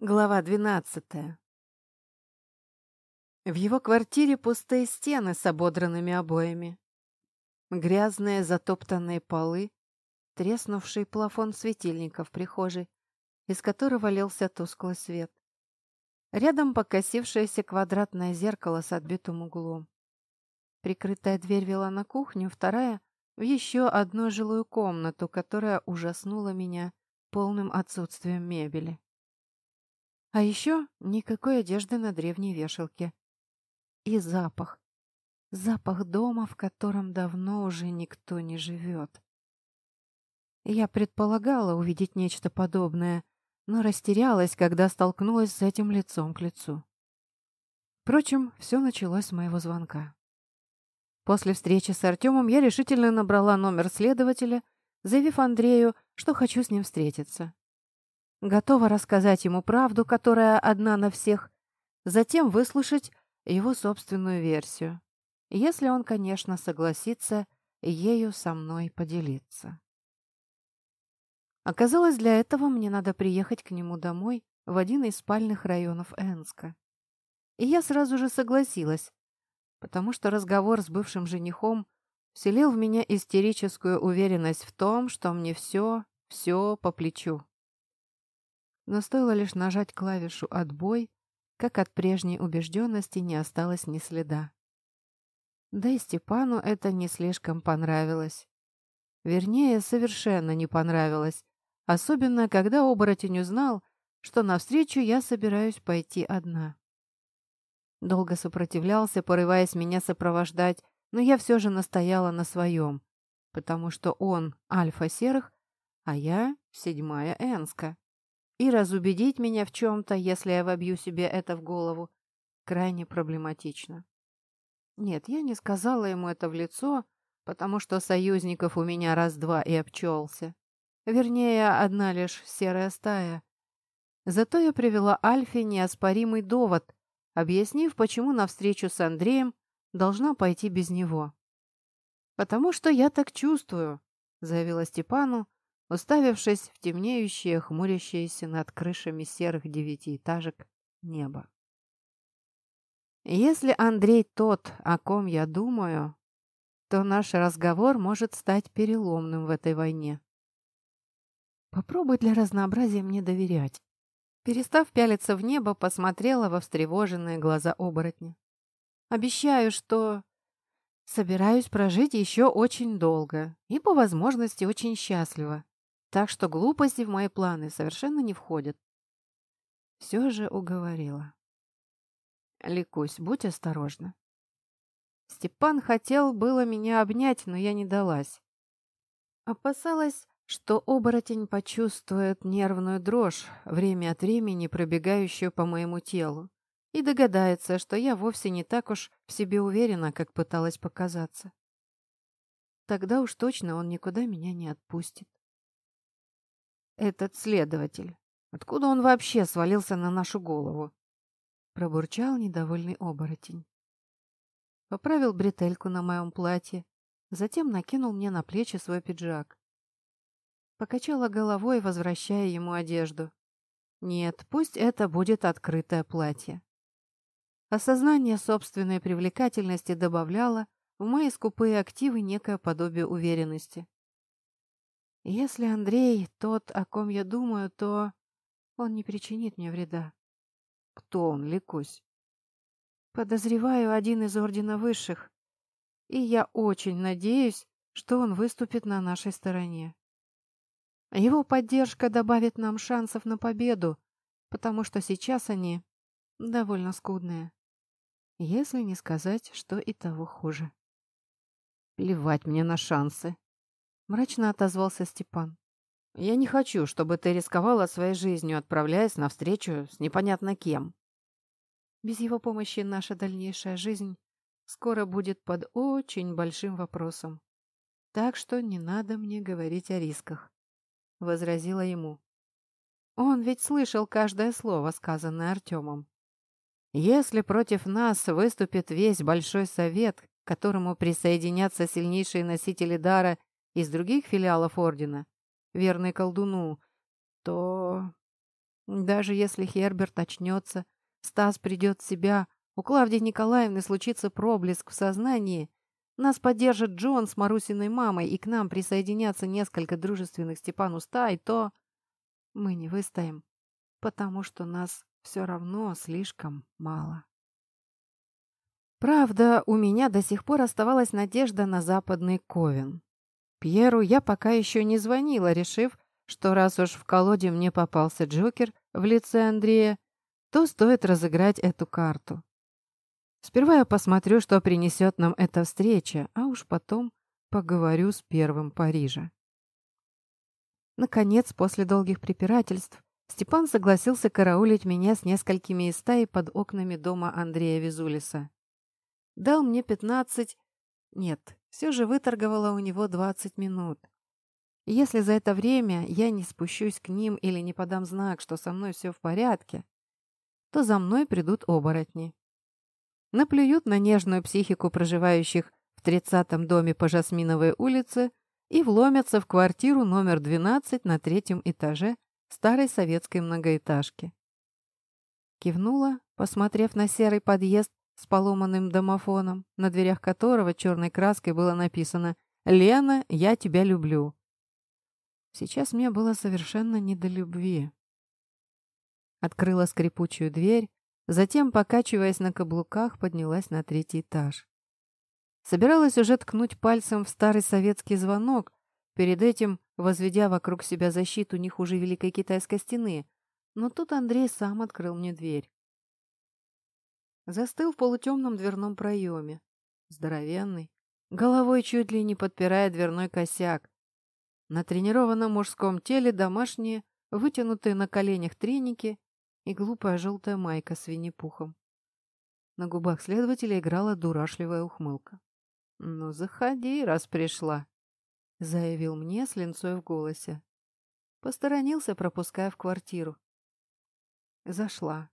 Глава двенадцатая. В его квартире пустые стены с ободранными обоями. Грязные затоптанные полы, треснувший плафон светильника в прихожей, из которого лился тусклый свет. Рядом покосившееся квадратное зеркало с отбитым углом. Прикрытая дверь вела на кухню, вторая — в еще одну жилую комнату, которая ужаснула меня полным отсутствием мебели. А еще никакой одежды на древней вешалке. И запах. Запах дома, в котором давно уже никто не живет. Я предполагала увидеть нечто подобное, но растерялась, когда столкнулась с этим лицом к лицу. Впрочем, все началось с моего звонка. После встречи с Артемом я решительно набрала номер следователя, заявив Андрею, что хочу с ним встретиться. Готова рассказать ему правду, которая одна на всех, затем выслушать его собственную версию, если он, конечно, согласится ею со мной поделиться. Оказалось, для этого мне надо приехать к нему домой в один из спальных районов Энска. И я сразу же согласилась, потому что разговор с бывшим женихом вселил в меня истерическую уверенность в том, что мне все, все по плечу но стоило лишь нажать клавишу «Отбой», как от прежней убежденности не осталось ни следа. Да и Степану это не слишком понравилось. Вернее, совершенно не понравилось, особенно когда оборотень узнал, что навстречу я собираюсь пойти одна. Долго сопротивлялся, порываясь меня сопровождать, но я все же настояла на своем, потому что он альфа серых, а я седьмая Энска. И разубедить меня в чем-то, если я вобью себе это в голову, крайне проблематично. Нет, я не сказала ему это в лицо, потому что союзников у меня раз-два и обчелся. Вернее, одна лишь серая стая. Зато я привела Альфе неоспоримый довод, объяснив, почему навстречу с Андреем должна пойти без него. «Потому что я так чувствую», — заявила Степану, уставившись в темнеющее, хмурящееся над крышами серых девятиэтажек небо. Если Андрей тот, о ком я думаю, то наш разговор может стать переломным в этой войне. Попробуй для разнообразия мне доверять. Перестав пялиться в небо, посмотрела во встревоженные глаза оборотня. Обещаю, что собираюсь прожить еще очень долго и, по возможности, очень счастливо. Так что глупости в мои планы совершенно не входят. Все же уговорила. Ликусь, будь осторожна. Степан хотел было меня обнять, но я не далась. Опасалась, что оборотень почувствует нервную дрожь, время от времени пробегающую по моему телу, и догадается, что я вовсе не так уж в себе уверена, как пыталась показаться. Тогда уж точно он никуда меня не отпустит. «Этот следователь. Откуда он вообще свалился на нашу голову?» Пробурчал недовольный оборотень. Поправил бретельку на моем платье, затем накинул мне на плечи свой пиджак. Покачала головой, возвращая ему одежду. Нет, пусть это будет открытое платье. Осознание собственной привлекательности добавляло в мои скупые активы некое подобие уверенности. Если Андрей тот, о ком я думаю, то он не причинит мне вреда. Кто он, Ликусь? Подозреваю один из Ордена Высших, и я очень надеюсь, что он выступит на нашей стороне. Его поддержка добавит нам шансов на победу, потому что сейчас они довольно скудные. Если не сказать, что и того хуже. Плевать мне на шансы. Мрачно отозвался Степан. «Я не хочу, чтобы ты рисковала своей жизнью, отправляясь на встречу с непонятно кем. Без его помощи наша дальнейшая жизнь скоро будет под очень большим вопросом. Так что не надо мне говорить о рисках», — возразила ему. Он ведь слышал каждое слово, сказанное Артемом. «Если против нас выступит весь Большой Совет, к которому присоединятся сильнейшие носители дара из других филиалов Ордена, верный колдуну, то... Даже если Херберт очнется, Стас придет в себя, у Клавдии Николаевны случится проблеск в сознании, нас поддержит Джон с Марусиной мамой, и к нам присоединятся несколько дружественных Степану стай, то мы не выстоим, потому что нас все равно слишком мало. Правда, у меня до сих пор оставалась надежда на западный Ковен. Пьеру я пока еще не звонила, решив, что раз уж в колоде мне попался Джокер в лице Андрея, то стоит разыграть эту карту. Сперва я посмотрю, что принесет нам эта встреча, а уж потом поговорю с первым Парижа. Наконец, после долгих препирательств, Степан согласился караулить меня с несколькими из стаи под окнами дома Андрея Визулиса. Дал мне пятнадцать... Нет, все же выторговала у него двадцать минут. если за это время я не спущусь к ним или не подам знак, что со мной все в порядке, то за мной придут оборотни наплюют на нежную психику проживающих в тридцатом доме по Жасминовой улице и вломятся в квартиру номер 12 на третьем этаже старой советской многоэтажки. Кивнула, посмотрев на серый подъезд с поломанным домофоном, на дверях которого черной краской было написано «Лена, я тебя люблю». Сейчас мне было совершенно не до любви. Открыла скрипучую дверь, Затем, покачиваясь на каблуках, поднялась на третий этаж. Собиралась уже ткнуть пальцем в старый советский звонок, перед этим возведя вокруг себя защиту не хуже Великой Китайской стены, но тут Андрей сам открыл мне дверь. Застыл в полутемном дверном проеме, здоровенный, головой чуть ли не подпирая дверной косяк. На тренированном мужском теле домашние, вытянутые на коленях треники и глупая желтая майка с винни-пухом. На губах следователя играла дурашливая ухмылка. «Ну, заходи, раз пришла», — заявил мне с линцой в голосе. Посторонился, пропуская в квартиру. Зашла.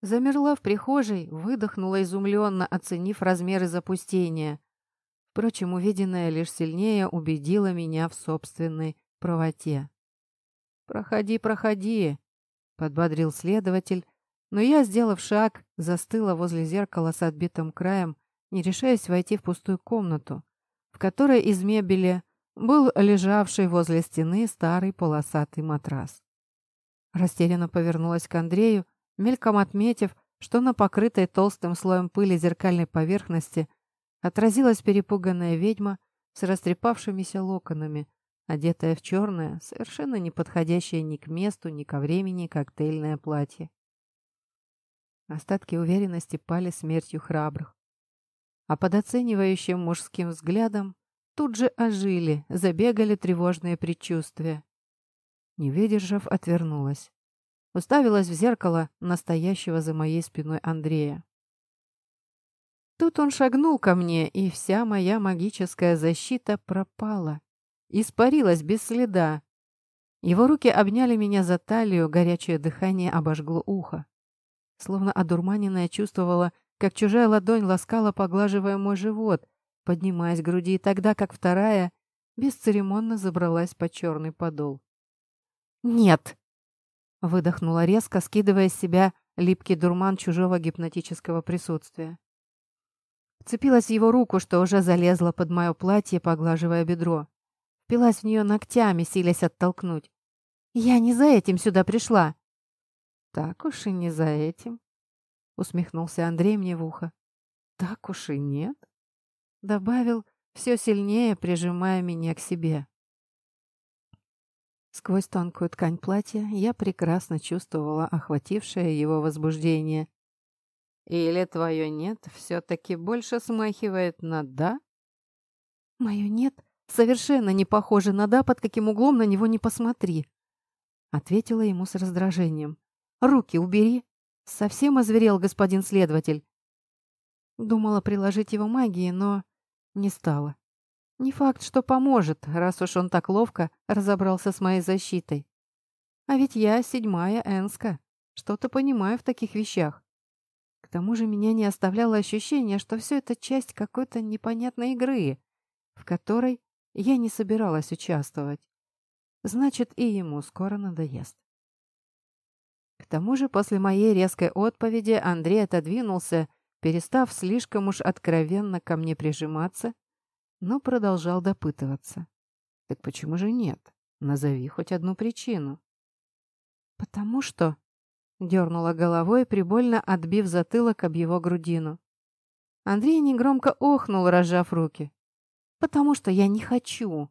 Замерла в прихожей, выдохнула изумленно, оценив размеры запустения. Впрочем, увиденное лишь сильнее убедило меня в собственной правоте. «Проходи, проходи», подбодрил следователь, но я, сделав шаг, застыла возле зеркала с отбитым краем, не решаясь войти в пустую комнату, в которой из мебели был лежавший возле стены старый полосатый матрас. Растерянно повернулась к Андрею, мельком отметив, что на покрытой толстым слоем пыли зеркальной поверхности отразилась перепуганная ведьма с растрепавшимися локонами, одетая в черное, совершенно не подходящее ни к месту, ни ко времени коктейльное платье. Остатки уверенности пали смертью храбрых. А под оценивающим мужским взглядом тут же ожили, забегали тревожные предчувствия. Не выдержав, отвернулась. Уставилась в зеркало настоящего за моей спиной Андрея. Тут он шагнул ко мне, и вся моя магическая защита пропала. Испарилась без следа. Его руки обняли меня за талию, горячее дыхание обожгло ухо. Словно одурманенная чувствовала, как чужая ладонь ласкала, поглаживая мой живот, поднимаясь к груди, тогда как вторая бесцеремонно забралась под черный подол. «Нет!» — выдохнула резко, скидывая с себя липкий дурман чужого гипнотического присутствия. Вцепилась в его руку, что уже залезла под мое платье, поглаживая бедро впилась в нее ногтями, силясь оттолкнуть. «Я не за этим сюда пришла!» «Так уж и не за этим», — усмехнулся Андрей мне в ухо. «Так уж и нет», — добавил, все сильнее прижимая меня к себе. Сквозь тонкую ткань платья я прекрасно чувствовала охватившее его возбуждение. «Или твое «нет» все-таки больше смахивает на «да»?» «Мое «нет» Совершенно не похоже на «да», под каким углом на него не посмотри. Ответила ему с раздражением. «Руки убери!» Совсем озверел господин следователь. Думала приложить его магии, но не стала. Не факт, что поможет, раз уж он так ловко разобрался с моей защитой. А ведь я седьмая Энска, что-то понимаю в таких вещах. К тому же меня не оставляло ощущение, что все это часть какой-то непонятной игры, в которой я не собиралась участвовать. Значит, и ему скоро надоест. тому же после моей резкой отповеди Андрей отодвинулся, перестав слишком уж откровенно ко мне прижиматься, но продолжал допытываться. «Так почему же нет? Назови хоть одну причину». «Потому что...» — дернула головой, прибольно отбив затылок об его грудину. Андрей негромко охнул, разжав руки. «Потому что я не хочу».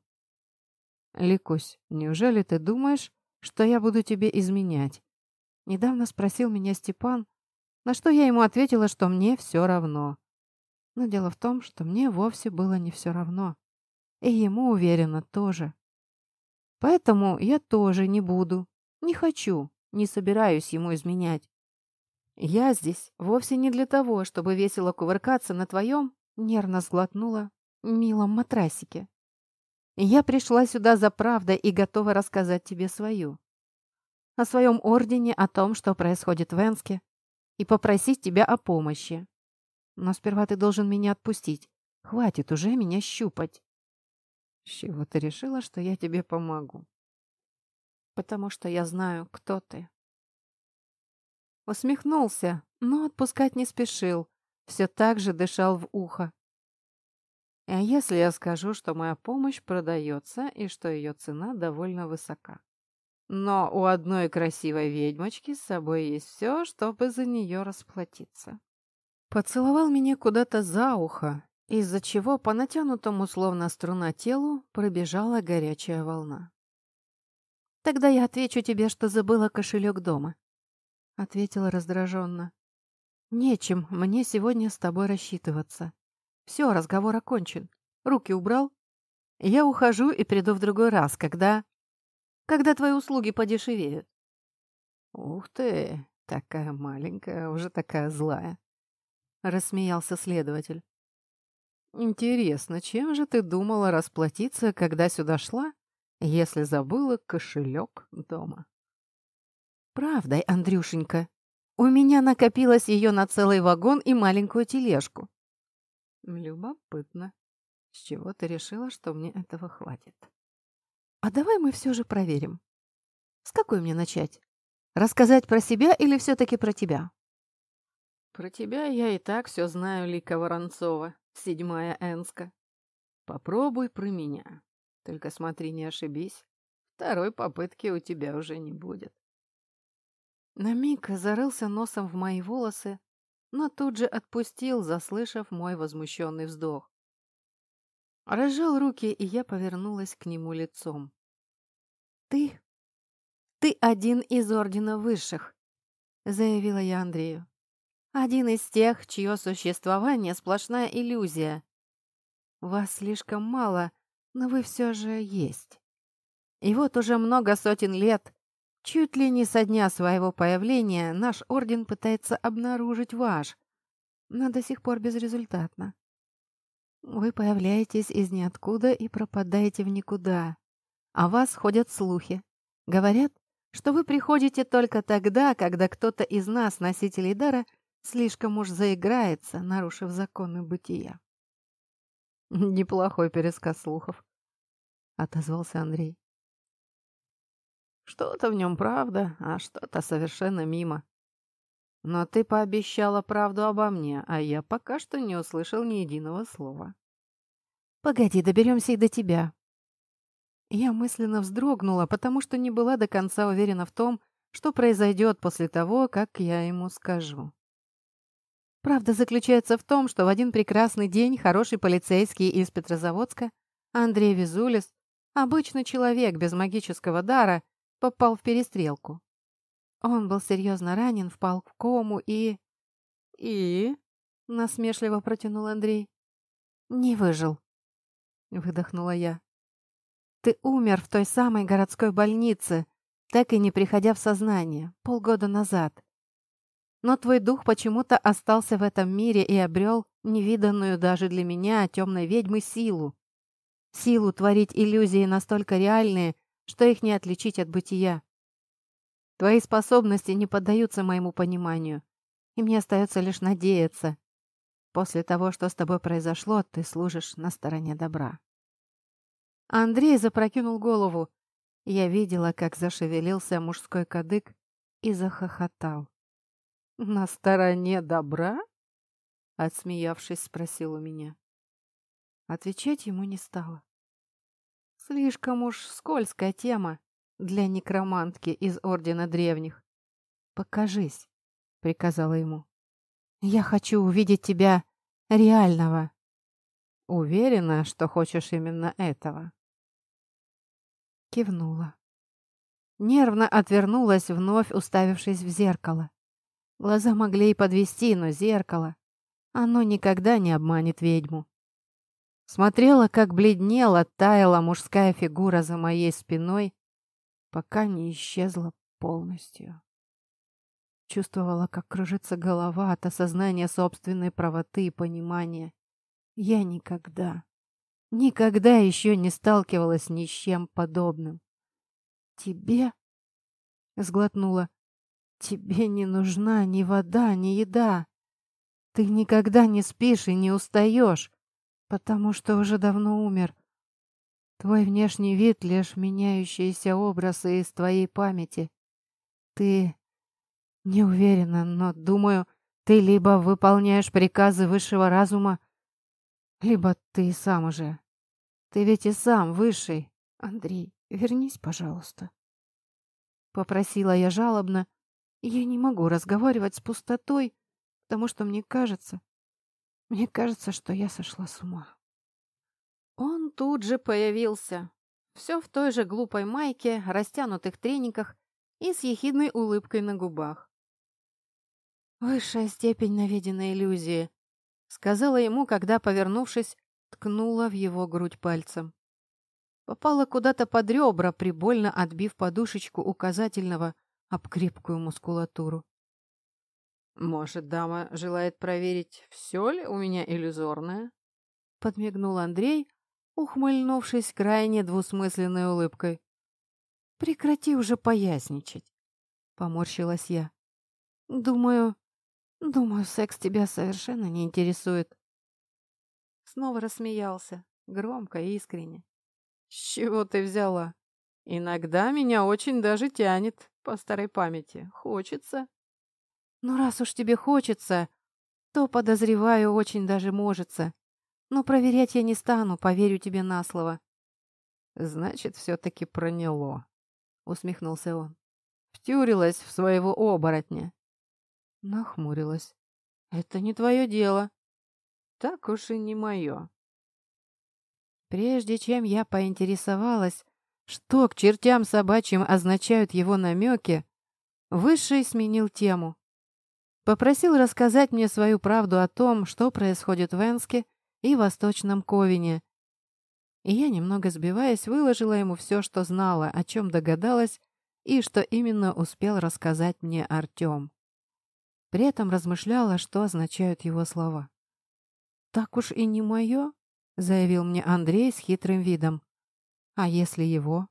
«Ликусь, неужели ты думаешь, что я буду тебе изменять?» Недавно спросил меня Степан, на что я ему ответила, что мне все равно. Но дело в том, что мне вовсе было не все равно. И ему, уверенно, тоже. Поэтому я тоже не буду, не хочу, не собираюсь ему изменять. Я здесь вовсе не для того, чтобы весело кувыркаться на твоем, нервно сглотнула, милом матрасике. Я пришла сюда за правдой и готова рассказать тебе свою о своем ордене, о том, что происходит в Энске, и попросить тебя о помощи. Но сперва ты должен меня отпустить. Хватит уже меня щупать. С чего ты решила, что я тебе помогу? Потому что я знаю, кто ты. Усмехнулся, но отпускать не спешил. Все так же дышал в ухо. А если я скажу, что моя помощь продается и что ее цена довольно высока? Но у одной красивой ведьмочки с собой есть все, чтобы за нее расплатиться. Поцеловал меня куда-то за ухо, из-за чего по натянутому словно струна телу пробежала горячая волна. «Тогда я отвечу тебе, что забыла кошелек дома», — ответила раздраженно. «Нечем мне сегодня с тобой рассчитываться. Все, разговор окончен. Руки убрал. Я ухожу и приду в другой раз, когда...» когда твои услуги подешевеют. Ух ты, такая маленькая, уже такая злая. Рассмеялся следователь. Интересно, чем же ты думала расплатиться, когда сюда шла, если забыла кошелек дома? Правдой, Андрюшенька. У меня накопилось ее на целый вагон и маленькую тележку. Любопытно. С чего ты решила, что мне этого хватит? А давай мы все же проверим. С какой мне начать? Рассказать про себя или все-таки про тебя? Про тебя я и так все знаю, Лика Воронцова, седьмая Энска. Попробуй про меня. Только смотри, не ошибись. Второй попытки у тебя уже не будет. На миг зарылся носом в мои волосы, но тут же отпустил, заслышав мой возмущенный вздох. Разжал руки, и я повернулась к нему лицом. «Ты? Ты один из Ордена Высших», — заявила я Андрею. «Один из тех, чье существование — сплошная иллюзия. Вас слишком мало, но вы все же есть. И вот уже много сотен лет, чуть ли не со дня своего появления, наш Орден пытается обнаружить ваш, но до сих пор безрезультатно. Вы появляетесь из ниоткуда и пропадаете в никуда. О вас ходят слухи. Говорят, что вы приходите только тогда, когда кто-то из нас, носителей дара, слишком уж заиграется, нарушив законы бытия. Неплохой пересказ слухов, отозвался Андрей. Что-то в нем правда, а что-то совершенно мимо. Но ты пообещала правду обо мне, а я пока что не услышал ни единого слова. Погоди, доберемся и до тебя. Я мысленно вздрогнула, потому что не была до конца уверена в том, что произойдет после того, как я ему скажу. Правда заключается в том, что в один прекрасный день хороший полицейский из Петрозаводска, Андрей Визулис, обычный человек без магического дара, попал в перестрелку. Он был серьезно ранен, впал в кому и... «И?» — насмешливо протянул Андрей. «Не выжил», — выдохнула я. «Ты умер в той самой городской больнице, так и не приходя в сознание, полгода назад. Но твой дух почему-то остался в этом мире и обрел невиданную даже для меня, темной ведьмы, силу. Силу творить иллюзии настолько реальные, что их не отличить от бытия. Твои способности не поддаются моему пониманию, и мне остается лишь надеяться. После того, что с тобой произошло, ты служишь на стороне добра». Андрей запрокинул голову. Я видела, как зашевелился мужской кадык, и захохотал. «На стороне добра?» — отсмеявшись, спросил у меня. Отвечать ему не стало. Слишком уж скользкая тема для некромантки из Ордена Древних. «Покажись», — приказала ему. «Я хочу увидеть тебя реального». «Уверена, что хочешь именно этого?» Кивнула. Нервно отвернулась, вновь уставившись в зеркало. Глаза могли и подвести, но зеркало... Оно никогда не обманет ведьму. Смотрела, как бледнела, таяла мужская фигура за моей спиной, пока не исчезла полностью. Чувствовала, как кружится голова от осознания собственной правоты и понимания. Я никогда, никогда еще не сталкивалась ни с чем подобным. «Тебе?» — сглотнула. «Тебе не нужна ни вода, ни еда. Ты никогда не спишь и не устаешь, потому что уже давно умер. Твой внешний вид — лишь меняющиеся образы из твоей памяти. Ты не уверена, но, думаю, ты либо выполняешь приказы высшего разума, либо ты сам уже. Ты ведь и сам высший. Андрей, вернись, пожалуйста. Попросила я жалобно. Я не могу разговаривать с пустотой, потому что мне кажется... Мне кажется, что я сошла с ума. Он тут же появился. Все в той же глупой майке, растянутых трениках и с ехидной улыбкой на губах. «Высшая степень наведенной иллюзии», — сказала ему, когда, повернувшись, ткнула в его грудь пальцем. Попала куда-то под ребра, прибольно отбив подушечку указательного об крепкую мускулатуру. «Может, дама желает проверить, все ли у меня иллюзорное?» Подмигнул Андрей, ухмыльнувшись крайне двусмысленной улыбкой. «Прекрати уже поясничать», — поморщилась я. «Думаю, думаю, секс тебя совершенно не интересует». Снова рассмеялся, громко и искренне. «С чего ты взяла? Иногда меня очень даже тянет, по старой памяти. Хочется». Ну, раз уж тебе хочется, то, подозреваю, очень даже можется. Но проверять я не стану, поверю тебе на слово. Значит, все-таки проняло, усмехнулся он. Втюрилась в своего оборотня. Нахмурилась. Это не твое дело. Так уж и не мое. Прежде чем я поинтересовалась, что к чертям собачьим означают его намеки, Высший сменил тему. Попросил рассказать мне свою правду о том, что происходит в Энске и Восточном Ковине. И я, немного сбиваясь, выложила ему все, что знала, о чем догадалась и что именно успел рассказать мне Артем. При этом размышляла, что означают его слова. «Так уж и не мое», — заявил мне Андрей с хитрым видом. «А если его?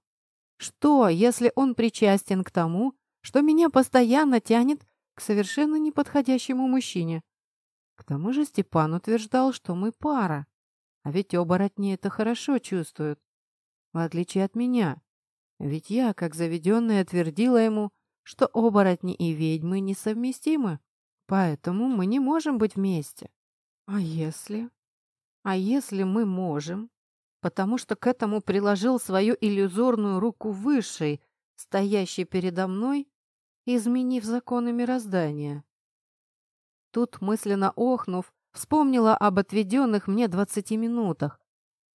Что, если он причастен к тому, что меня постоянно тянет к совершенно неподходящему мужчине. К тому же Степан утверждал, что мы пара. А ведь оборотни это хорошо чувствуют. В отличие от меня. Ведь я, как заведенная, твердила ему, что оборотни и ведьмы несовместимы. Поэтому мы не можем быть вместе. А если? А если мы можем? Потому что к этому приложил свою иллюзорную руку высший, стоящий передо мной изменив законы мироздания. Тут, мысленно охнув, вспомнила об отведенных мне двадцати минутах.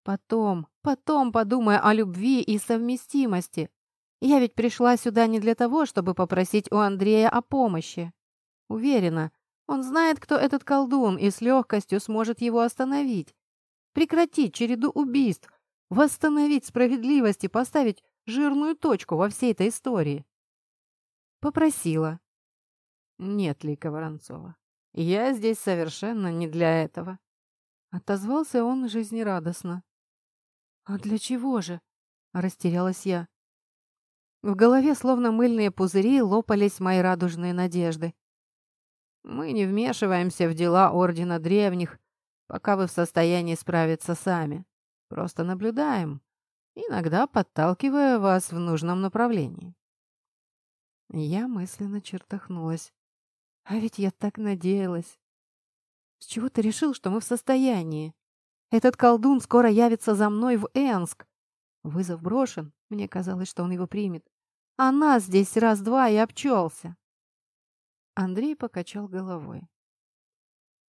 Потом, потом подумая о любви и совместимости. Я ведь пришла сюда не для того, чтобы попросить у Андрея о помощи. Уверена, он знает, кто этот колдун, и с легкостью сможет его остановить. Прекратить череду убийств, восстановить справедливость и поставить жирную точку во всей этой истории. Попросила. Нет, Лика Воронцова, я здесь совершенно не для этого. Отозвался он жизнерадостно. А для чего же? Растерялась я. В голове, словно мыльные пузыри, лопались мои радужные надежды. Мы не вмешиваемся в дела Ордена Древних, пока вы в состоянии справиться сами. Просто наблюдаем, иногда подталкивая вас в нужном направлении. Я мысленно чертахнулась. А ведь я так надеялась. С чего ты решил, что мы в состоянии? Этот колдун скоро явится за мной в Энск. Вызов брошен. Мне казалось, что он его примет. А нас здесь раз-два и обчелся. Андрей покачал головой.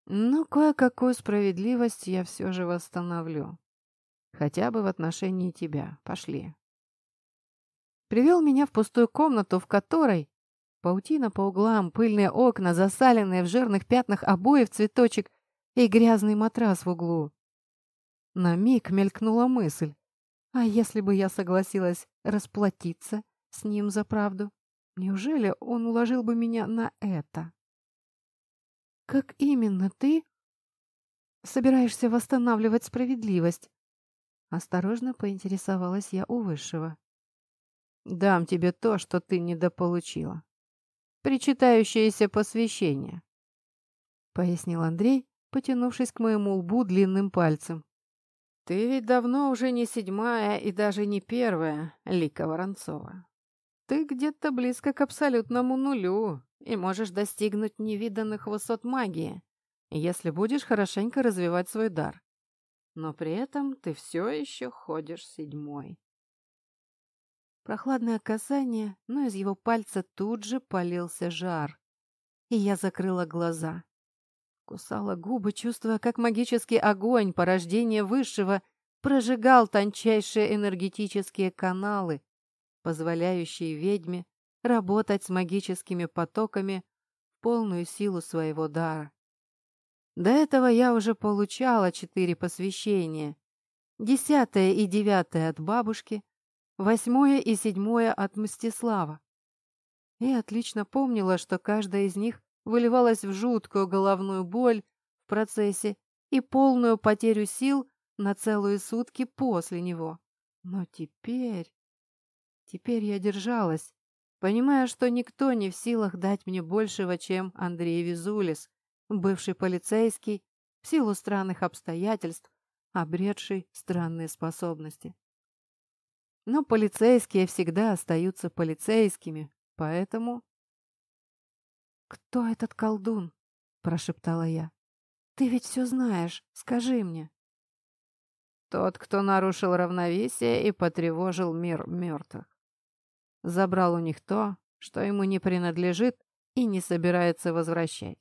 Ну, кое-какую справедливость я все же восстановлю. Хотя бы в отношении тебя. Пошли. Привел меня в пустую комнату, в которой паутина по углам, пыльные окна, засаленные в жирных пятнах обоев цветочек и грязный матрас в углу. На миг мелькнула мысль. А если бы я согласилась расплатиться с ним за правду? Неужели он уложил бы меня на это? Как именно ты собираешься восстанавливать справедливость? Осторожно поинтересовалась я у высшего. Дам тебе то, что ты недополучила. Причитающееся посвящение, пояснил Андрей, потянувшись к моему лбу длинным пальцем. Ты ведь давно уже не седьмая и даже не первая, Лика Воронцова. Ты где-то близко к абсолютному нулю и можешь достигнуть невиданных высот магии, если будешь хорошенько развивать свой дар. Но при этом ты все еще ходишь седьмой. Прохладное касание, но из его пальца тут же полился жар. И я закрыла глаза. Кусала губы, чувствуя, как магический огонь, порождение высшего, прожигал тончайшие энергетические каналы, позволяющие ведьме работать с магическими потоками в полную силу своего дара. До этого я уже получала четыре посвящения. Десятое и девятое от бабушки, восьмое и седьмое от Мстислава. И отлично помнила, что каждая из них выливалась в жуткую головную боль в процессе и полную потерю сил на целые сутки после него. Но теперь... Теперь я держалась, понимая, что никто не в силах дать мне большего, чем Андрей Визулис, бывший полицейский, в силу странных обстоятельств, обретший странные способности. Но полицейские всегда остаются полицейскими, поэтому «Кто этот колдун?» – прошептала я. «Ты ведь все знаешь, скажи мне». «Тот, кто нарушил равновесие и потревожил мир мертвых. Забрал у них то, что ему не принадлежит и не собирается возвращать».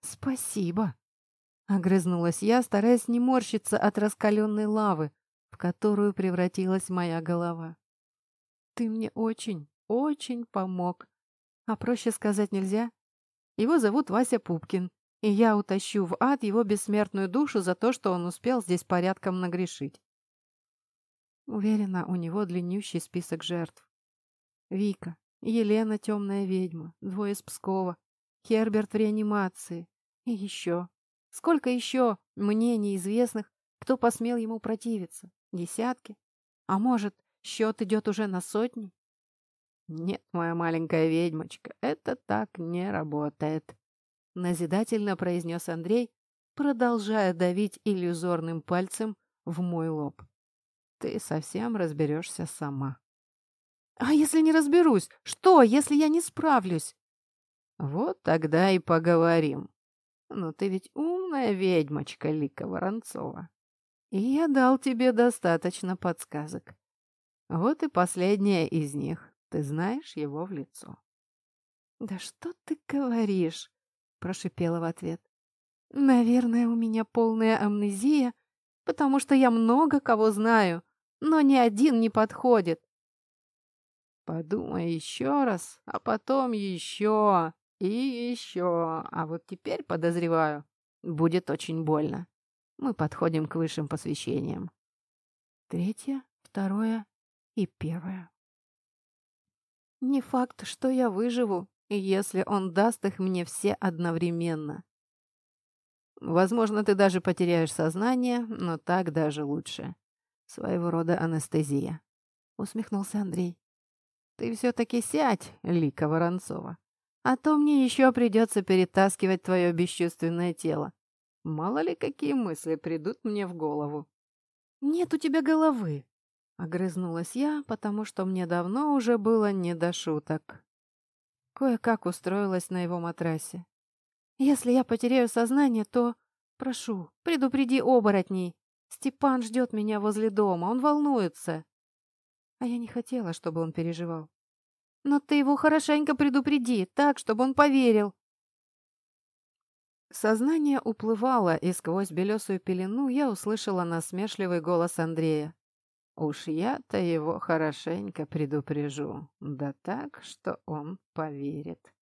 «Спасибо», — огрызнулась я, стараясь не морщиться от раскаленной лавы, в которую превратилась моя голова. «Ты мне очень, очень помог а проще сказать нельзя. Его зовут Вася Пупкин, и я утащу в ад его бессмертную душу за то, что он успел здесь порядком нагрешить. Уверена, у него длиннющий список жертв. Вика, Елена темная ведьма, двое из Пскова, Херберт в реанимации. И еще. Сколько еще мне неизвестных, кто посмел ему противиться? Десятки? А может, счет идет уже на сотни? «Нет, моя маленькая ведьмочка, это так не работает», — назидательно произнес Андрей, продолжая давить иллюзорным пальцем в мой лоб. «Ты совсем разберешься сама». «А если не разберусь? Что, если я не справлюсь?» «Вот тогда и поговорим. Но ты ведь умная ведьмочка, Лика Воронцова. И я дал тебе достаточно подсказок. Вот и последняя из них. Ты знаешь его в лицо. «Да что ты говоришь?» – прошипела в ответ. «Наверное, у меня полная амнезия, потому что я много кого знаю, но ни один не подходит». «Подумай еще раз, а потом еще и еще. А вот теперь, подозреваю, будет очень больно. Мы подходим к высшим посвящениям. Третье, второе и первое. Не факт, что я выживу, если он даст их мне все одновременно. Возможно, ты даже потеряешь сознание, но так даже лучше. Своего рода анестезия. Усмехнулся Андрей. Ты все-таки сядь, Лика Воронцова. А то мне еще придется перетаскивать твое бесчувственное тело. Мало ли какие мысли придут мне в голову. Нет у тебя головы, Огрызнулась я, потому что мне давно уже было не до шуток. Кое-как устроилась на его матрасе. «Если я потеряю сознание, то... Прошу, предупреди оборотней. Степан ждет меня возле дома, он волнуется». А я не хотела, чтобы он переживал. «Но ты его хорошенько предупреди, так, чтобы он поверил». Сознание уплывало, и сквозь белесую пелену я услышала насмешливый голос Андрея. Уж я-то его хорошенько предупрежу, да так, что он поверит.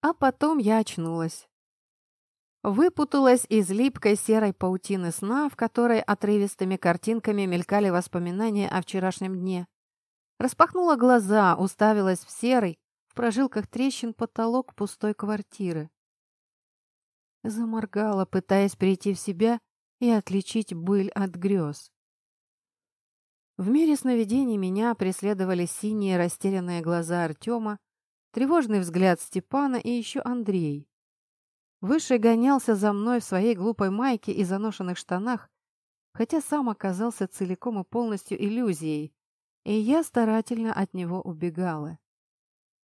А потом я очнулась. Выпуталась из липкой серой паутины сна, в которой отрывистыми картинками мелькали воспоминания о вчерашнем дне. Распахнула глаза, уставилась в серый, в прожилках трещин потолок пустой квартиры. Заморгала, пытаясь прийти в себя и отличить быль от грез. В мире сновидений меня преследовали синие растерянные глаза Артема, тревожный взгляд Степана и еще Андрей. Выше гонялся за мной в своей глупой майке и заношенных штанах, хотя сам оказался целиком и полностью иллюзией, и я старательно от него убегала.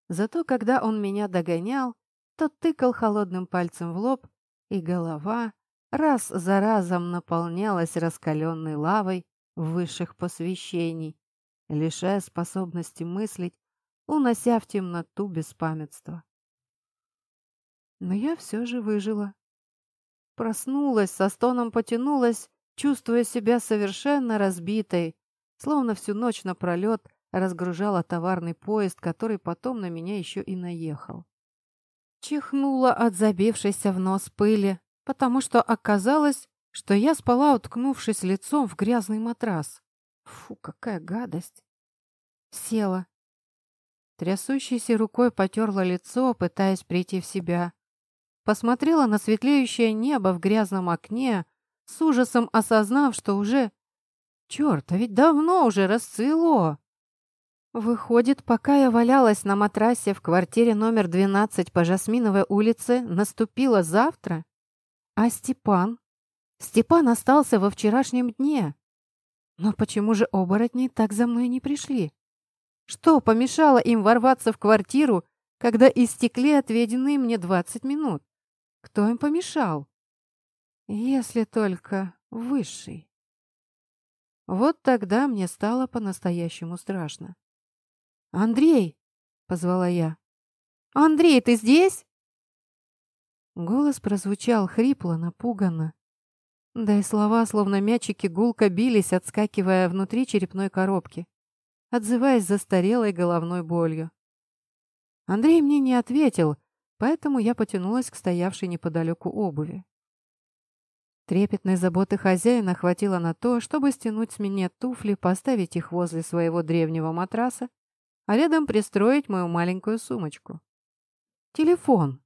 Зато когда он меня догонял, то тыкал холодным пальцем в лоб, и голова раз за разом наполнялась раскаленной лавой высших посвящений, лишая способности мыслить, унося в темноту беспамятства. Но я все же выжила. Проснулась, со стоном потянулась, чувствуя себя совершенно разбитой, словно всю ночь напролет разгружала товарный поезд, который потом на меня еще и наехал. Чихнула от забившейся в нос пыли, потому что оказалось, что я спала, уткнувшись лицом в грязный матрас. Фу, какая гадость! Села. Трясущейся рукой потерла лицо, пытаясь прийти в себя. Посмотрела на светлеющее небо в грязном окне, с ужасом осознав, что уже... Черт, а ведь давно уже расцвело! Выходит, пока я валялась на матрасе в квартире номер 12 по Жасминовой улице, наступило завтра? А Степан? Степан остался во вчерашнем дне. Но почему же оборотни так за мной не пришли? Что помешало им ворваться в квартиру, когда истекли отведенные мне двадцать минут? Кто им помешал? Если только высший. Вот тогда мне стало по-настоящему страшно. «Андрей!» — позвала я. «Андрей, ты здесь?» Голос прозвучал хрипло, напуганно. Да и слова, словно мячики, гулко бились, отскакивая внутри черепной коробки, отзываясь застарелой головной болью. Андрей мне не ответил, поэтому я потянулась к стоявшей неподалеку обуви. Трепетной заботы хозяина хватило на то, чтобы стянуть с меня туфли, поставить их возле своего древнего матраса, а рядом пристроить мою маленькую сумочку. Телефон.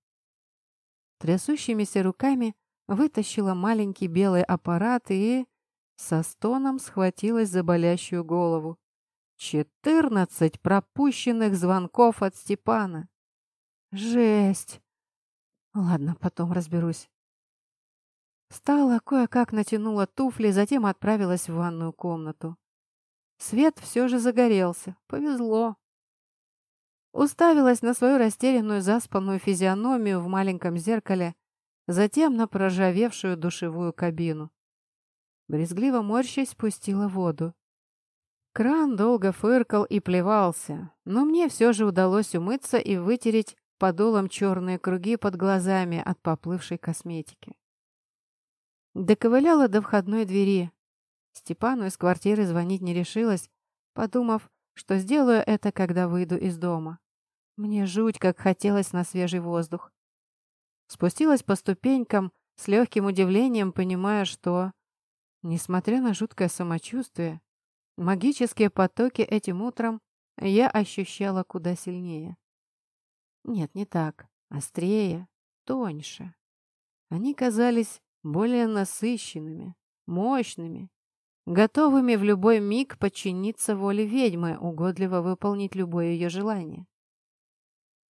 Трясущимися руками вытащила маленький белый аппарат и... со стоном схватилась за болящую голову. Четырнадцать пропущенных звонков от Степана. Жесть! Ладно, потом разберусь. Встала, кое-как натянула туфли, затем отправилась в ванную комнату. Свет все же загорелся. Повезло. Уставилась на свою растерянную заспанную физиономию в маленьком зеркале, затем на проржавевшую душевую кабину. Брезгливо морщась спустила воду. Кран долго фыркал и плевался, но мне все же удалось умыться и вытереть подолом черные круги под глазами от поплывшей косметики. Доковыляла до входной двери. Степану из квартиры звонить не решилась, подумав, что сделаю это, когда выйду из дома. Мне жуть, как хотелось на свежий воздух. Спустилась по ступенькам, с легким удивлением понимая, что, несмотря на жуткое самочувствие, магические потоки этим утром я ощущала куда сильнее. Нет, не так. Острее, тоньше. Они казались более насыщенными, мощными, готовыми в любой миг подчиниться воле ведьмы, угодливо выполнить любое ее желание.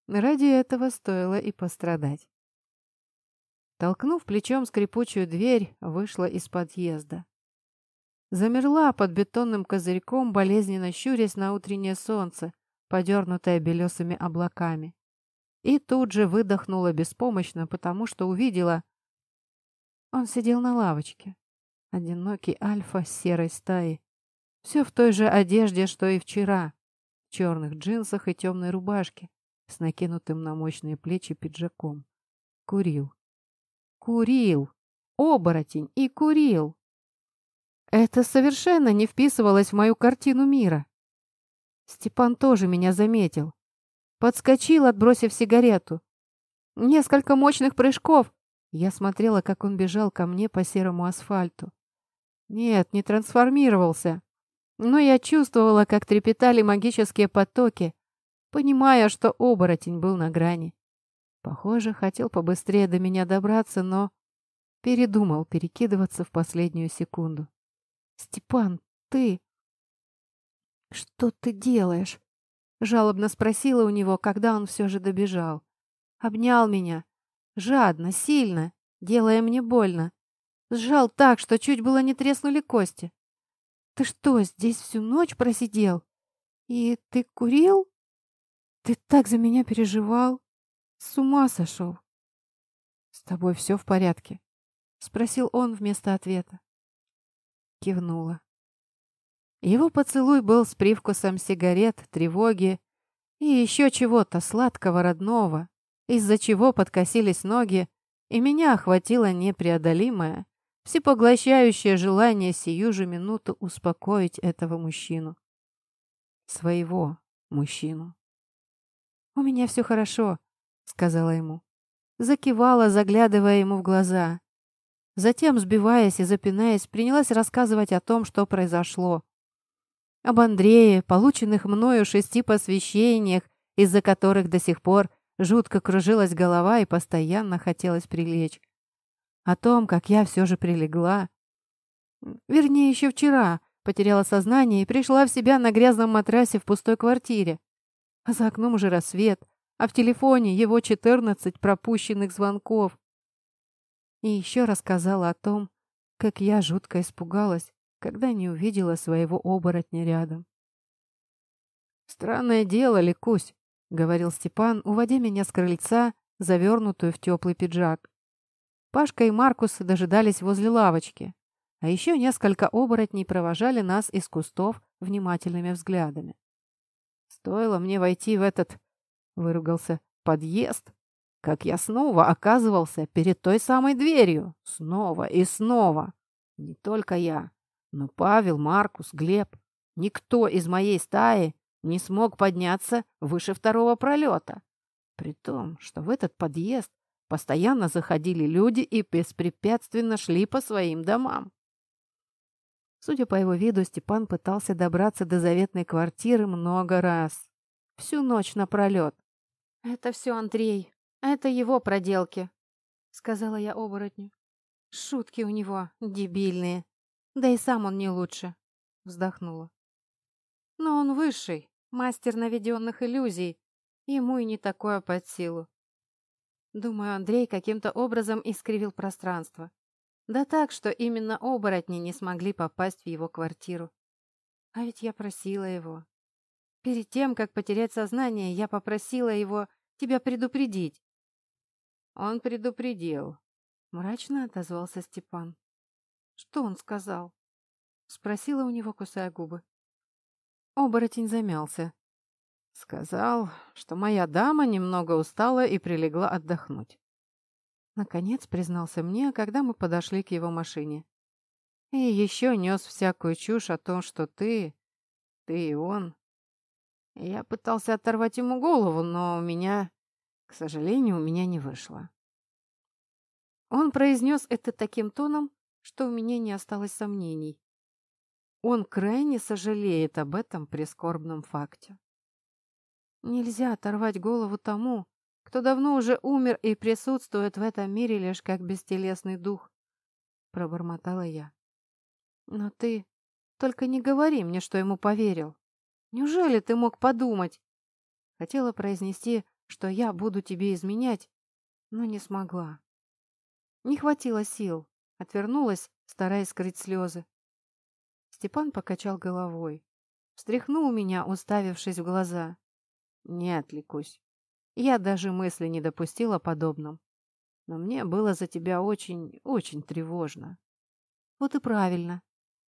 Ради этого стоило и пострадать. Толкнув плечом скрипучую дверь, вышла из подъезда. замерла под бетонным козырьком, болезненно щурясь на утреннее солнце, подернутое белесыми облаками. И тут же выдохнула беспомощно, потому что увидела... Он сидел на лавочке, одинокий альфа серой стаи. Все в той же одежде, что и вчера, в черных джинсах и темной рубашке, с накинутым на мощные плечи пиджаком. Курил. Курил! Оборотень и курил! Это совершенно не вписывалось в мою картину мира. Степан тоже меня заметил. Подскочил, отбросив сигарету. Несколько мощных прыжков. Я смотрела, как он бежал ко мне по серому асфальту. Нет, не трансформировался. Но я чувствовала, как трепетали магические потоки, понимая, что оборотень был на грани. Похоже, хотел побыстрее до меня добраться, но передумал перекидываться в последнюю секунду. «Степан, ты...» «Что ты делаешь?» Жалобно спросила у него, когда он все же добежал. Обнял меня. Жадно, сильно, делая мне больно. Сжал так, что чуть было не треснули кости. «Ты что, здесь всю ночь просидел? И ты курил? Ты так за меня переживал? С ума сошел!» «С тобой все в порядке?» — спросил он вместо ответа. Кивнула. Его поцелуй был с привкусом сигарет, тревоги и еще чего-то сладкого родного, из-за чего подкосились ноги, и меня охватило непреодолимое, всепоглощающее желание сию же минуту успокоить этого мужчину. Своего мужчину. «У меня все хорошо», — сказала ему. Закивала, заглядывая ему в глаза. Затем, сбиваясь и запинаясь, принялась рассказывать о том, что произошло. Об Андрее, полученных мною шести посвящениях, из-за которых до сих пор жутко кружилась голова и постоянно хотелось прилечь. О том, как я все же прилегла. Вернее, еще вчера потеряла сознание и пришла в себя на грязном матрасе в пустой квартире. А за окном уже рассвет, а в телефоне его четырнадцать пропущенных звонков. И еще рассказала о том, как я жутко испугалась, когда не увидела своего оборотня рядом. «Странное дело, Ликусь», — говорил Степан, уводя меня с крыльца, завернутую в теплый пиджак. Пашка и Маркус дожидались возле лавочки, а еще несколько оборотней провожали нас из кустов внимательными взглядами. «Стоило мне войти в этот...» — выругался. «Подъезд, как я снова оказывался перед той самой дверью. Снова и снова. Не только я, но Павел, Маркус, Глеб, никто из моей стаи не смог подняться выше второго пролета. При том, что в этот подъезд постоянно заходили люди и беспрепятственно шли по своим домам. Судя по его виду, Степан пытался добраться до заветной квартиры много раз. Всю ночь напролет. «Это все Андрей. Это его проделки», — сказала я оборотню. «Шутки у него дебильные. Да и сам он не лучше, вздохнула. Но он высший, мастер наведенных иллюзий. Ему и не такое под силу. Думаю, Андрей каким-то образом искривил пространство. Да так, что именно оборотни не смогли попасть в его квартиру. А ведь я просила его. Перед тем, как потерять сознание, я попросила его тебя предупредить. Он предупредил. Мрачно отозвался Степан. «Что он сказал?» — спросила у него, кусая губы. Оборотень замялся. Сказал, что моя дама немного устала и прилегла отдохнуть. Наконец признался мне, когда мы подошли к его машине. И еще нес всякую чушь о том, что ты, ты и он. Я пытался оторвать ему голову, но у меня, к сожалению, у меня не вышло. Он произнес это таким тоном, что у меня не осталось сомнений. Он крайне сожалеет об этом прискорбном факте. Нельзя оторвать голову тому, кто давно уже умер и присутствует в этом мире лишь как бестелесный дух, пробормотала я. Но ты только не говори мне, что ему поверил. Неужели ты мог подумать? Хотела произнести, что я буду тебе изменять, но не смогла. Не хватило сил. Отвернулась, стараясь скрыть слезы. Степан покачал головой. Встряхнул меня, уставившись в глаза. «Нет, Ликусь, я даже мысли не допустила подобном. Но мне было за тебя очень, очень тревожно». «Вот и правильно.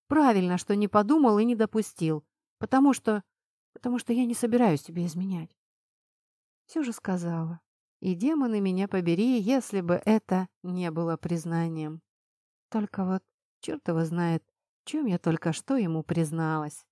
Правильно, что не подумал и не допустил. Потому что... Потому что я не собираюсь тебе изменять». Все же сказала. И демоны меня побери, если бы это не было признанием. Только вот черт его знает, чем я только что ему призналась.